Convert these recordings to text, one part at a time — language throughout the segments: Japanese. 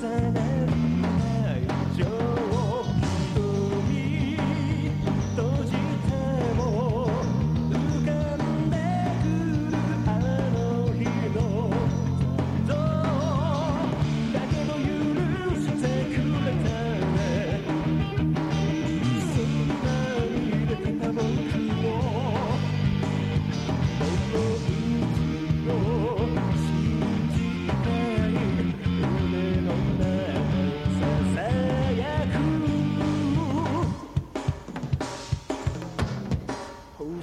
sun.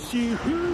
she who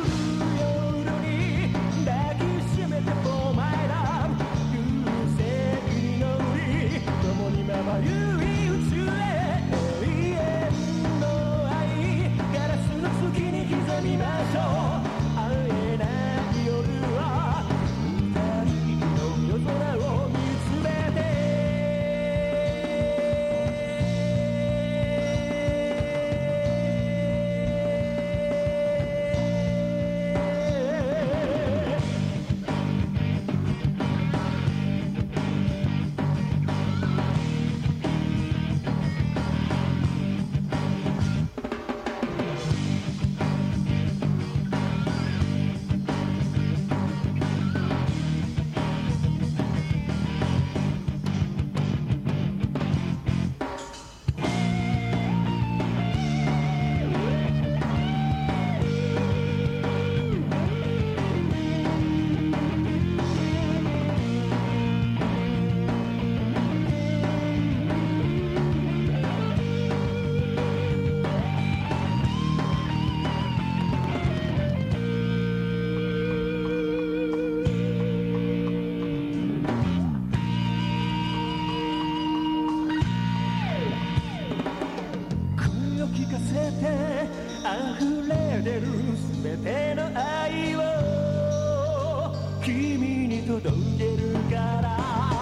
溢れ出る全ての愛を君に届けるから。